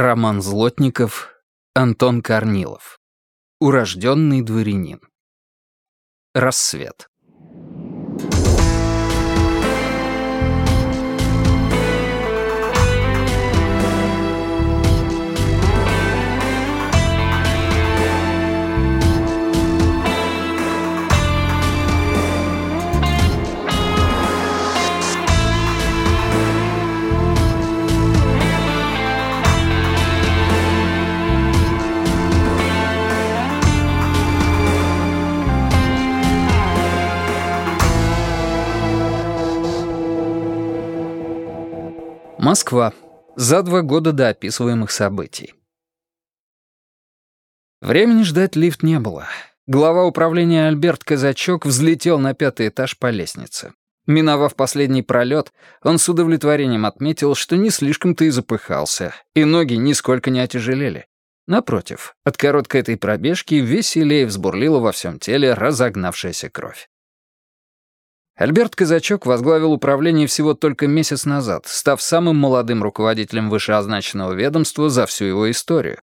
Роман Злотников, Антон Корнилов. Урожденный дворянин. Рассвет. Москва. За два года до описываемых событий. Времени ждать лифт не было. Глава управления Альберт Казачок взлетел на пятый этаж по лестнице. Миновав последний пролет, он с удовлетворением отметил, что не слишком-то и запыхался, и ноги нисколько не отяжелели. Напротив, от короткой этой пробежки веселее взбурлила во всем теле разогнавшаяся кровь. Альберт Казачок возглавил управление всего только месяц назад, став самым молодым руководителем вышеозначенного ведомства за всю его историю.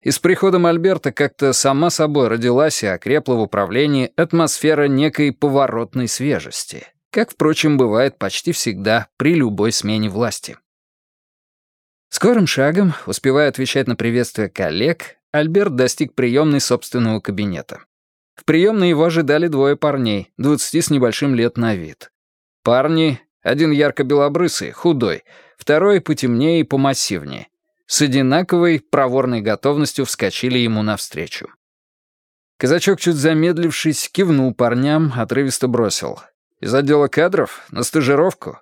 И с приходом Альберта как-то сама собой родилась и окрепла в управлении атмосфера некой поворотной свежести, как, впрочем, бывает почти всегда при любой смене власти. Скорым шагом, успевая отвечать на приветствия коллег, Альберт достиг приемной собственного кабинета. В приемной его ожидали двое парней, двадцати с небольшим лет на вид. Парни, один ярко-белобрысый, худой, второй потемнее и помассивнее. С одинаковой, проворной готовностью вскочили ему навстречу. Казачок, чуть замедлившись, кивнул парням, отрывисто бросил. «Из отдела кадров? На стажировку?»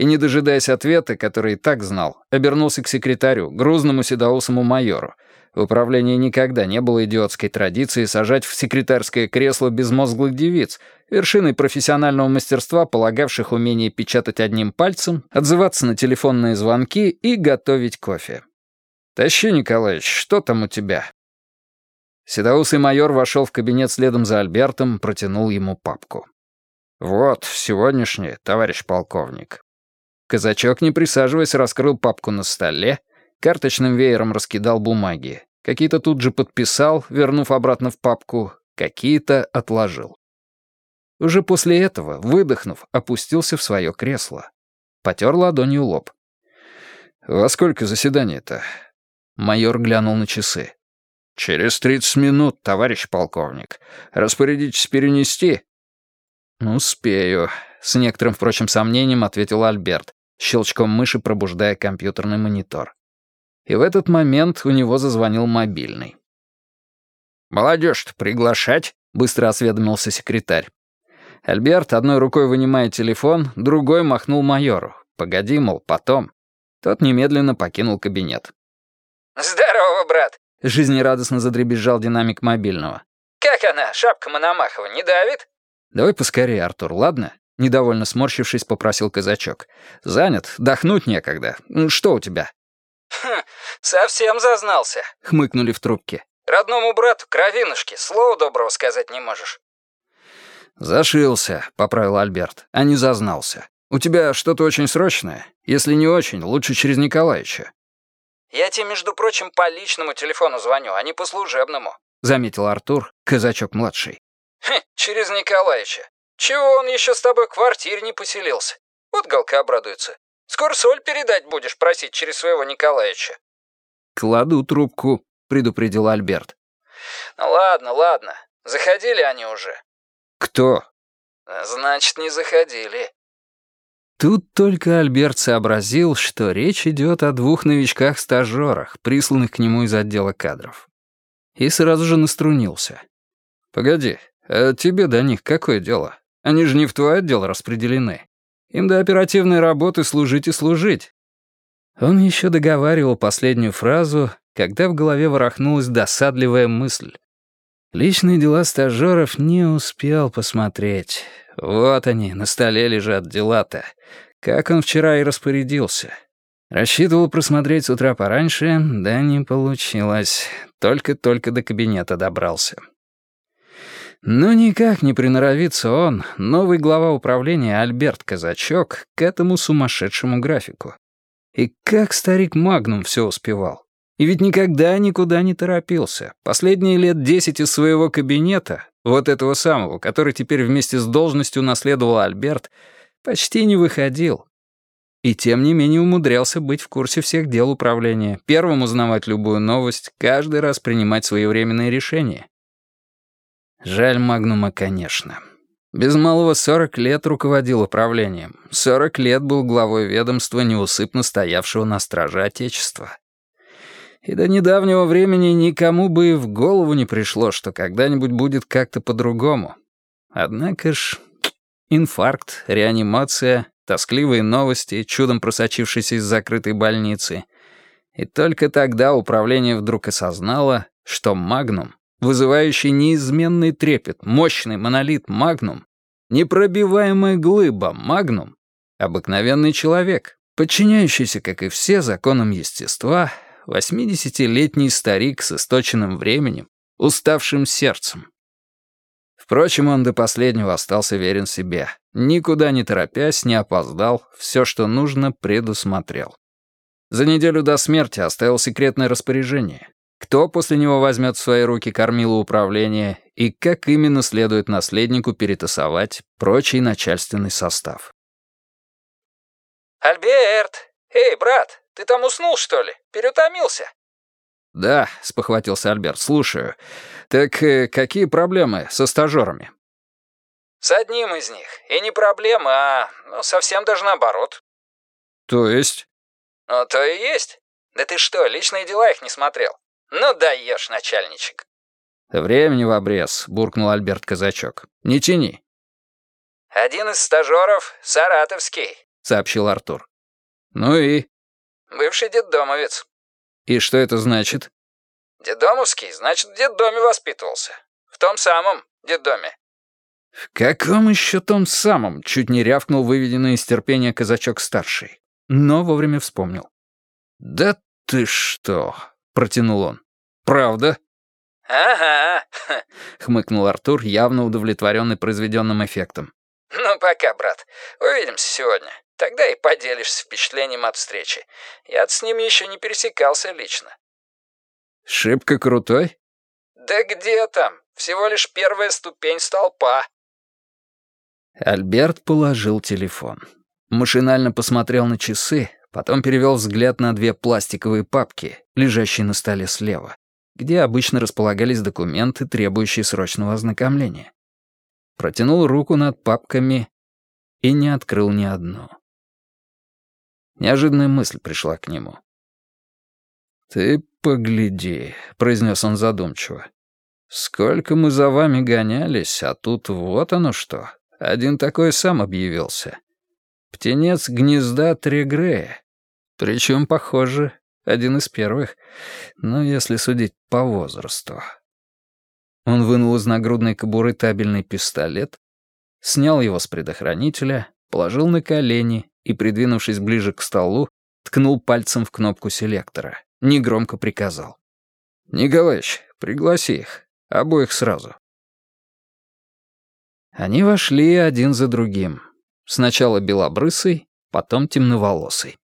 И, не дожидаясь ответа, который и так знал, обернулся к секретарю, грузному седоусому майору, в управлении никогда не было идиотской традиции сажать в секретарское кресло безмозглых девиц, вершиной профессионального мастерства, полагавших умение печатать одним пальцем, отзываться на телефонные звонки и готовить кофе. «Тащи, Николаевич, что там у тебя?» Седоусый майор вошел в кабинет следом за Альбертом, протянул ему папку. «Вот, сегодняшнее, товарищ полковник». Казачок, не присаживаясь, раскрыл папку на столе, Карточным веером раскидал бумаги. Какие-то тут же подписал, вернув обратно в папку, какие-то отложил. Уже после этого, выдохнув, опустился в свое кресло. Потер ладонью лоб. «Во сколько заседание-то?» Майор глянул на часы. «Через тридцать минут, товарищ полковник. Распорядитесь перенести?» «Успею», — с некоторым, впрочем, сомнением ответил Альберт, щелчком мыши пробуждая компьютерный монитор и в этот момент у него зазвонил мобильный. «Молодежь-то приглашать?» — быстро осведомился секретарь. Альберт одной рукой вынимая телефон, другой махнул майору. «Погоди, мол, потом». Тот немедленно покинул кабинет. «Здорово, брат!» — жизнерадостно задребезжал динамик мобильного. «Как она, шапка Мономахова, не давит?» «Давай поскорее, Артур, ладно?» Недовольно сморщившись, попросил казачок. «Занят, дохнуть некогда. Что у тебя?» «Хм, совсем зазнался», — хмыкнули в трубке. «Родному брату, кровинушке, слова доброго сказать не можешь». «Зашился», — поправил Альберт, — «а не зазнался. У тебя что-то очень срочное? Если не очень, лучше через Николаевича». «Я тебе, между прочим, по личному телефону звоню, а не по служебному», — заметил Артур, казачок-младший. «Хм, через Николаевича. Чего он еще с тобой в квартире не поселился? Вот Галка обрадуется. Скоро соль передать будешь просить через своего Николаевича». «Кладу трубку», — предупредил Альберт. «Ну ладно, ладно. Заходили они уже?» «Кто?» «Значит, не заходили». Тут только Альберт сообразил, что речь идет о двух новичках-стажерах, присланных к нему из отдела кадров. И сразу же наструнился. «Погоди, а тебе до них какое дело? Они же не в твой отдел распределены. Им до оперативной работы служить и служить. Он еще договаривал последнюю фразу, когда в голове ворохнулась досадливая мысль. Личные дела стажеров не успел посмотреть. Вот они, на столе лежат дела-то. Как он вчера и распорядился. Рассчитывал просмотреть с утра пораньше, да не получилось. Только-только до кабинета добрался. Но никак не приноровится он, новый глава управления Альберт Казачок, к этому сумасшедшему графику. И как старик Магнум все успевал. И ведь никогда никуда не торопился. Последние лет десять из своего кабинета, вот этого самого, который теперь вместе с должностью наследовал Альберт, почти не выходил. И тем не менее умудрялся быть в курсе всех дел управления, первым узнавать любую новость, каждый раз принимать своевременные решения. Жаль Магнума, конечно. Без малого 40 лет руководил управлением. 40 лет был главой ведомства, неусыпно стоявшего на страже Отечества. И до недавнего времени никому бы и в голову не пришло, что когда-нибудь будет как-то по-другому. Однако ж, инфаркт, реанимация, тоскливые новости, чудом просочившиеся из закрытой больницы. И только тогда управление вдруг осознало, что «Магнум», вызывающий неизменный трепет, мощный монолит «Магнум», непробиваемая глыба «Магнум», обыкновенный человек, подчиняющийся, как и все, законам естества, восьмидесятилетний старик с источенным временем, уставшим сердцем. Впрочем, он до последнего остался верен себе. Никуда не торопясь, не опоздал, все, что нужно, предусмотрел. За неделю до смерти оставил секретное распоряжение. Кто после него возьмет в свои руки кормило управления и как именно следует наследнику перетасовать прочий начальственный состав. «Альберт! Эй, брат, ты там уснул, что ли? Переутомился?» «Да», — спохватился Альберт, — «слушаю. Так э, какие проблемы со стажерами?» «С одним из них. И не проблема, а ну, совсем даже наоборот». «То есть?» «Ну, то и есть. Да ты что, личные дела их не смотрел? Ну даешь, начальничек». «Времени в обрез», — буркнул Альберт Казачок. «Не тяни». «Один из стажеров — саратовский», — сообщил Артур. «Ну и?» «Бывший детдомовец». «И что это значит?» «Детдомовский, значит, в детдоме воспитывался. В том самом детдоме». «В каком еще том самом?» — чуть не рявкнул выведенный из терпения казачок-старший. Но вовремя вспомнил. «Да ты что?» — протянул он. «Правда?» «Ага», — хмыкнул Артур, явно удовлетворенный произведенным эффектом. «Ну, пока, брат. Увидимся сегодня. Тогда и поделишься впечатлением от встречи. я с ним еще не пересекался лично». «Шибко крутой?» «Да где там? Всего лишь первая ступень столпа». Альберт положил телефон. Машинально посмотрел на часы, потом перевел взгляд на две пластиковые папки, лежащие на столе слева, где обычно располагались документы, требующие срочного ознакомления. Протянул руку над папками и не открыл ни одну. Неожиданная мысль пришла к нему. «Ты погляди», — произнес он задумчиво. «Сколько мы за вами гонялись, а тут вот оно что. Один такой сам объявился. Птенец гнезда Трегрея. Причем, похоже, один из первых, ну, если судить по возрасту». Он вынул из нагрудной кобуры табельный пистолет, снял его с предохранителя, положил на колени и, придвинувшись ближе к столу, ткнул пальцем в кнопку селектора негромко приказал. «Николаич, пригласи их, обоих сразу». Они вошли один за другим. Сначала белобрысый, потом темноволосый.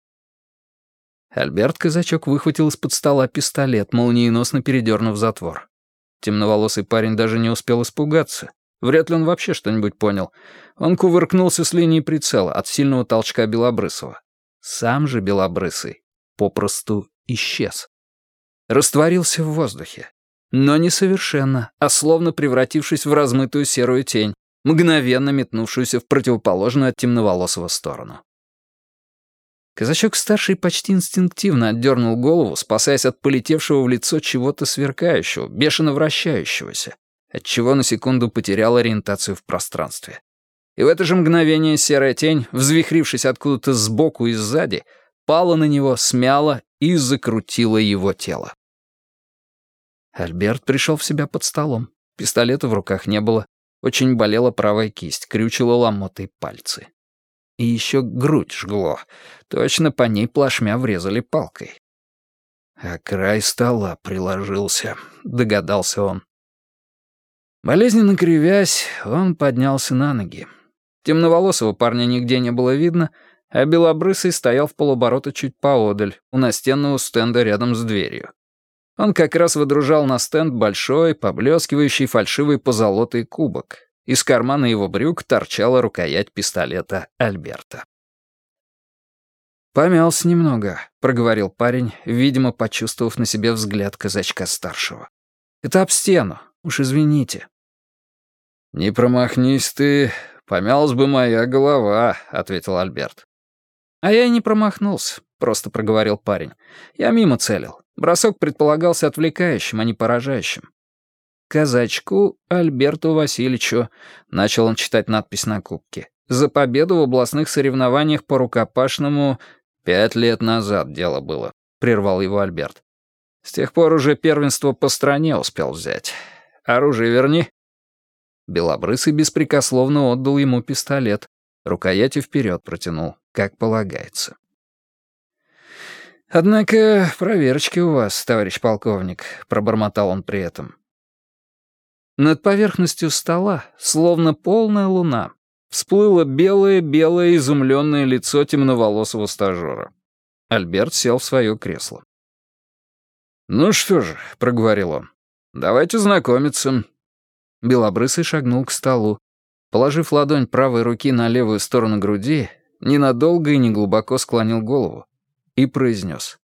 Альберт Казачок выхватил из-под стола пистолет, молниеносно передернув затвор. Темноволосый парень даже не успел испугаться. Вряд ли он вообще что-нибудь понял. Он кувыркнулся с линии прицела от сильного толчка Белобрысова. Сам же Белобрысый попросту исчез. Растворился в воздухе. Но не совершенно, а словно превратившись в размытую серую тень, мгновенно метнувшуюся в противоположную от темноволосого сторону. Казачок-старший почти инстинктивно отдернул голову, спасаясь от полетевшего в лицо чего-то сверкающего, бешено вращающегося, отчего на секунду потерял ориентацию в пространстве. И в это же мгновение серая тень, взвихрившись откуда-то сбоку и сзади, пала на него, смяла и закрутила его тело. Альберт пришел в себя под столом. Пистолета в руках не было. Очень болела правая кисть, крючила ломотой пальцы. И еще грудь жгло. Точно по ней плашмя врезали палкой. А край стола приложился, догадался он. Болезненно кривясь, он поднялся на ноги. Темноволосого парня нигде не было видно, а белобрысый стоял в полоборота чуть поодаль, у настенного стенда рядом с дверью. Он как раз выдружал на стенд большой, поблескивающий фальшивый позолотый кубок. Из кармана его брюк торчала рукоять пистолета Альберта. «Помялся немного», — проговорил парень, видимо, почувствовав на себе взгляд казачка-старшего. «Это об стену, уж извините». «Не промахнись ты, помялась бы моя голова», — ответил Альберт. «А я и не промахнулся», — просто проговорил парень. «Я мимо целил. Бросок предполагался отвлекающим, а не поражающим. «Казачку Альберту Васильевичу», — начал он читать надпись на кубке, «за победу в областных соревнованиях по рукопашному пять лет назад дело было», — прервал его Альберт. «С тех пор уже первенство по стране успел взять. Оружие верни». Белобрысый беспрекословно отдал ему пистолет, рукояти вперед протянул, как полагается. «Однако проверочки у вас, товарищ полковник», — пробормотал он при этом. Над поверхностью стола, словно полная луна, всплыло белое-белое изумленное лицо темноволосого стажера. Альберт сел в свое кресло. «Ну что же», — проговорил он, — «давайте знакомиться». Белобрысый шагнул к столу. Положив ладонь правой руки на левую сторону груди, ненадолго и неглубоко склонил голову и произнес.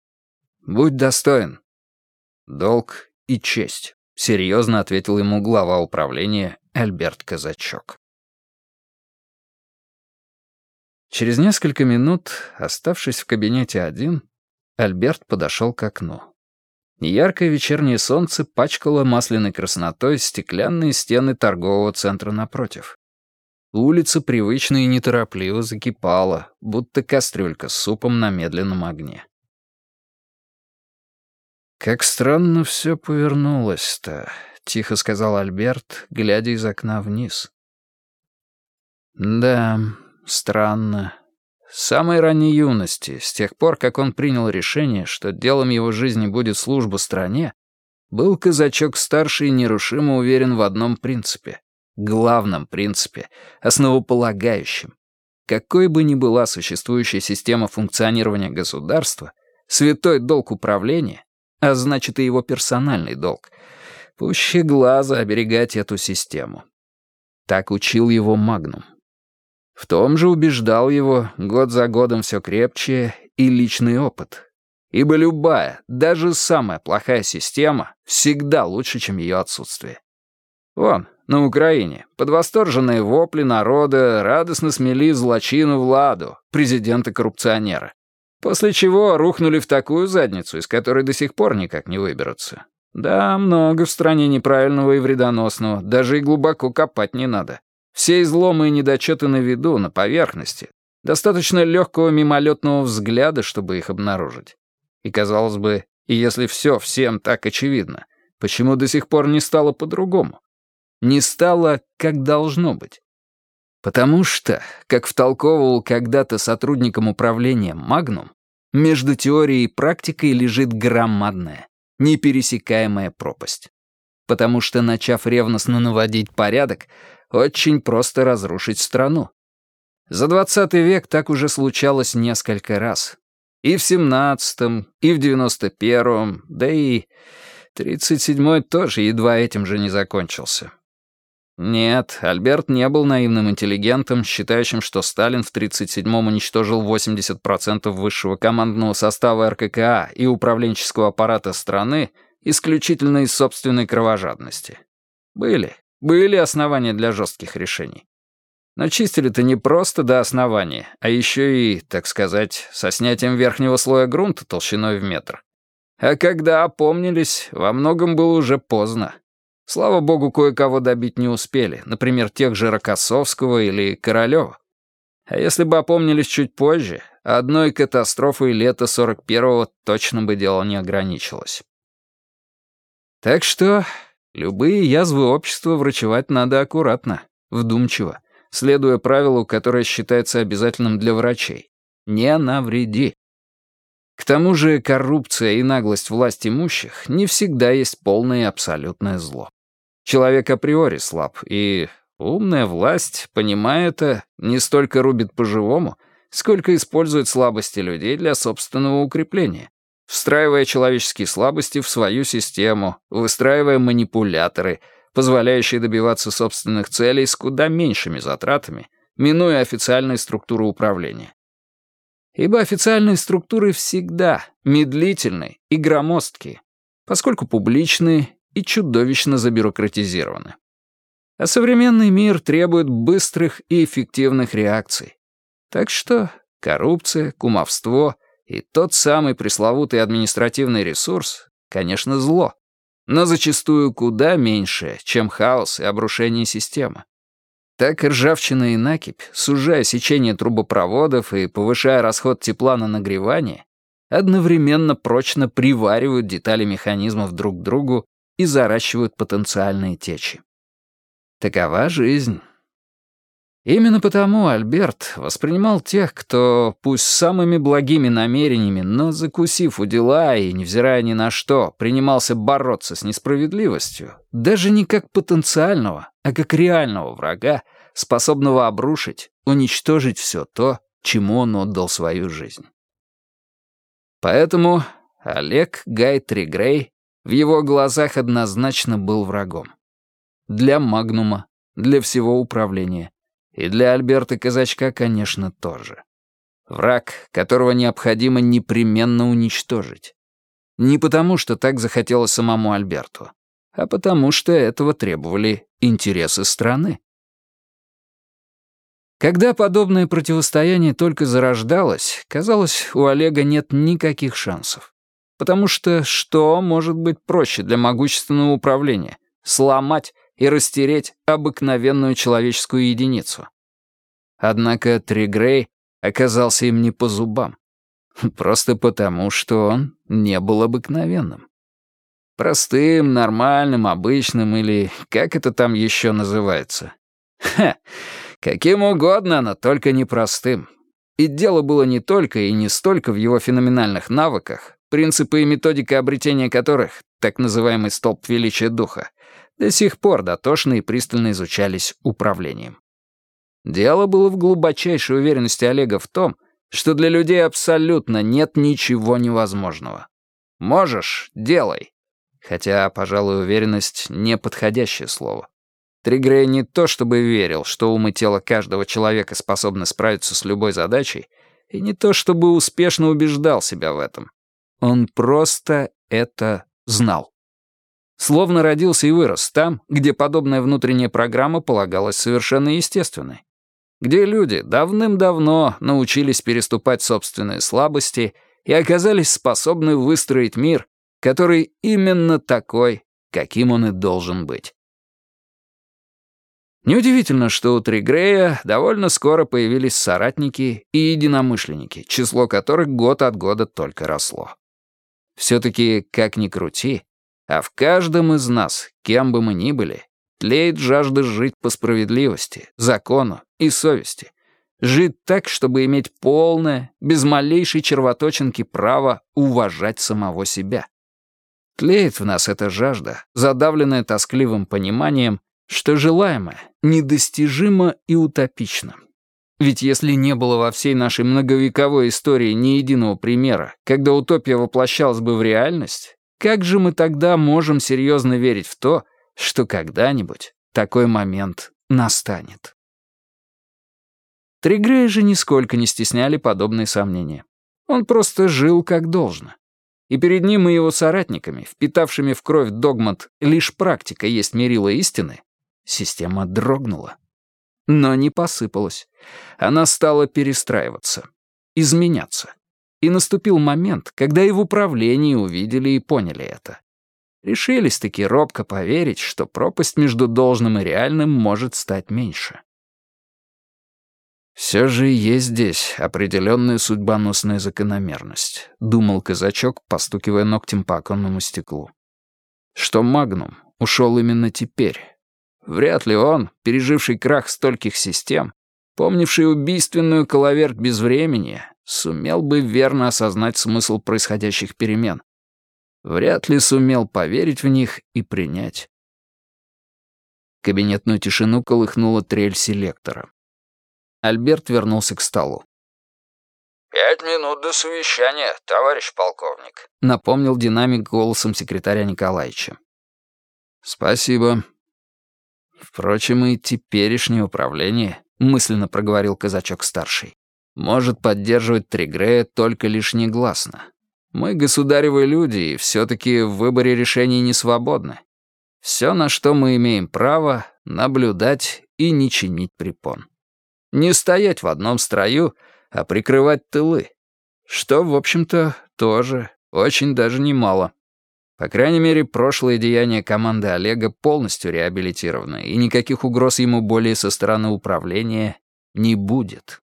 «Будь достоин». «Долг и честь», — серьезно ответил ему глава управления Альберт Казачок. Через несколько минут, оставшись в кабинете один, Альберт подошел к окну. Яркое вечернее солнце пачкало масляной краснотой стеклянные стены торгового центра напротив. Улица привычно и неторопливо закипала, будто кастрюлька с супом на медленном огне. «Как странно все повернулось-то», — тихо сказал Альберт, глядя из окна вниз. «Да, странно. С самой ранней юности, с тех пор, как он принял решение, что делом его жизни будет служба стране, был казачок-старший нерушимо уверен в одном принципе главном принципе, основополагающем. Какой бы ни была существующая система функционирования государства, святой долг управления, а значит и его персональный долг, пуще глаза оберегать эту систему. Так учил его Магнум. В том же убеждал его год за годом все крепче и личный опыт. Ибо любая, даже самая плохая система всегда лучше, чем ее отсутствие. Вон, на Украине, под восторженные вопли народа, радостно смели злочину Владу, президента-коррупционера. После чего рухнули в такую задницу, из которой до сих пор никак не выберутся. Да, много в стране неправильного и вредоносного, даже и глубоко копать не надо. Все изломы и недочеты на виду, на поверхности. Достаточно легкого мимолетного взгляда, чтобы их обнаружить. И, казалось бы, и если все всем так очевидно, почему до сих пор не стало по-другому? Не стало, как должно быть. Потому что, как втолковывал когда-то сотрудником управления «Магнум», между теорией и практикой лежит громадная, непересекаемая пропасть. Потому что, начав ревностно наводить порядок, очень просто разрушить страну. За 20 век так уже случалось несколько раз. И в 17-м, и в 91-м, да и 37-й тоже едва этим же не закончился. Нет, Альберт не был наивным интеллигентом, считающим, что Сталин в 1937-м уничтожил 80% высшего командного состава РККА и управленческого аппарата страны исключительно из собственной кровожадности. Были, были основания для жестких решений. Но чистили-то не просто до основания, а еще и, так сказать, со снятием верхнего слоя грунта толщиной в метр. А когда опомнились, во многом было уже поздно. Слава богу, кое-кого добить не успели, например, тех же Рокоссовского или Королёва. А если бы опомнились чуть позже, одной катастрофой лета 41-го точно бы дело не ограничилось. Так что любые язвы общества врачевать надо аккуратно, вдумчиво, следуя правилу, которое считается обязательным для врачей. Не навреди. К тому же коррупция и наглость власть имущих не всегда есть полное и абсолютное зло. Человек априори слаб, и умная власть, понимая это, не столько рубит по-живому, сколько использует слабости людей для собственного укрепления. встраивая человеческие слабости в свою систему, выстраивая манипуляторы, позволяющие добиваться собственных целей с куда меньшими затратами, минуя официальные структуры управления. Ибо официальные структуры всегда медлительны и громоздкие, поскольку публичные и чудовищно забюрократизированы. А современный мир требует быстрых и эффективных реакций. Так что коррупция, кумовство и тот самый пресловутый административный ресурс, конечно, зло, но зачастую куда меньше, чем хаос и обрушение системы. Так ржавчина и накипь, сужая сечение трубопроводов и повышая расход тепла на нагревание, одновременно прочно приваривают детали механизмов друг к другу и заращивают потенциальные течи. Такова жизнь. Именно потому Альберт воспринимал тех, кто, пусть с самыми благими намерениями, но закусив у дела и, невзирая ни на что, принимался бороться с несправедливостью, даже не как потенциального, а как реального врага, способного обрушить, уничтожить все то, чему он отдал свою жизнь. Поэтому Олег Гай Тригрей в его глазах однозначно был врагом. Для Магнума, для всего управления. И для Альберта Казачка, конечно, тоже. Враг, которого необходимо непременно уничтожить. Не потому, что так захотелось самому Альберту, а потому, что этого требовали интересы страны. Когда подобное противостояние только зарождалось, казалось, у Олега нет никаких шансов. Потому что что может быть проще для могущественного управления? Сломать и растереть обыкновенную человеческую единицу. Однако Тригрей оказался им не по зубам. Просто потому, что он не был обыкновенным. Простым, нормальным, обычным или как это там еще называется. Ха, каким угодно, но только непростым. И дело было не только и не столько в его феноменальных навыках, принципы и методика обретения которых, так называемый столб величия духа, до сих пор дотошно и пристально изучались управлением. Дело было в глубочайшей уверенности Олега в том, что для людей абсолютно нет ничего невозможного. Можешь — делай. Хотя, пожалуй, уверенность — неподходящее слово. Тригрей не то чтобы верил, что ум и тело каждого человека способны справиться с любой задачей, и не то чтобы успешно убеждал себя в этом. Он просто это знал. Словно родился и вырос там, где подобная внутренняя программа полагалась совершенно естественной. Где люди давным-давно научились переступать собственные слабости и оказались способны выстроить мир, который именно такой, каким он и должен быть. Неудивительно, что у Тригрея довольно скоро появились соратники и единомышленники, число которых год от года только росло. Все-таки, как ни крути, а в каждом из нас, кем бы мы ни были, тлеет жажда жить по справедливости, закону и совести. Жить так, чтобы иметь полное, без малейшей червоточинки право уважать самого себя. Тлеет в нас эта жажда, задавленная тоскливым пониманием, что желаемое недостижимо и утопично. Ведь если не было во всей нашей многовековой истории ни единого примера, когда утопия воплощалась бы в реальность, как же мы тогда можем серьезно верить в то, что когда-нибудь такой момент настанет? Тригрея же нисколько не стесняли подобные сомнения. Он просто жил как должно. И перед ним и его соратниками, впитавшими в кровь догмат «лишь практика есть мерило истины», система дрогнула. Но не посыпалась. Она стала перестраиваться, изменяться. И наступил момент, когда и в управлении увидели и поняли это. Решились-таки робко поверить, что пропасть между должным и реальным может стать меньше. «Все же есть здесь определенная судьбоносная закономерность», — думал казачок, постукивая ногтем по оконному стеклу. «Что Магнум ушел именно теперь, Вряд ли он, переживший крах стольких систем, помнивший убийственную коловерт безвремени, сумел бы верно осознать смысл происходящих перемен. Вряд ли сумел поверить в них и принять. Кабинетную тишину колыхнула трель селектора. Альберт вернулся к столу. «Пять минут до совещания, товарищ полковник», — напомнил динамик голосом секретаря Николаевича. «Спасибо». Впрочем, и теперешнее управление, — мысленно проговорил казачок-старший, — может поддерживать Тригрея только лишь негласно. Мы государевы люди, и все-таки в выборе решений не свободны. Все, на что мы имеем право, наблюдать и не чинить препон. Не стоять в одном строю — а прикрывать тылы. Что, в общем-то, тоже очень даже немало. По крайней мере, прошлые деяния команды Олега полностью реабилитированы, и никаких угроз ему более со стороны управления не будет.